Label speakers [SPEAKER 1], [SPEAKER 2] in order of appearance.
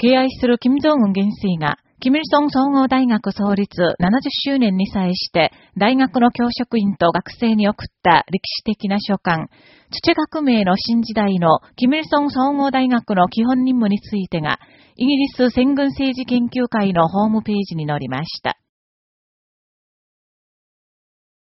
[SPEAKER 1] 敬愛する金正恩元帥が、キミルソン総合大学創立70周年に際して、大学の教職員と学生に送った歴史的な書簡、土革命の新時代のキミルソン総合大学の基本任務についてが、イギリス戦軍政治研究会のホームページに載りました。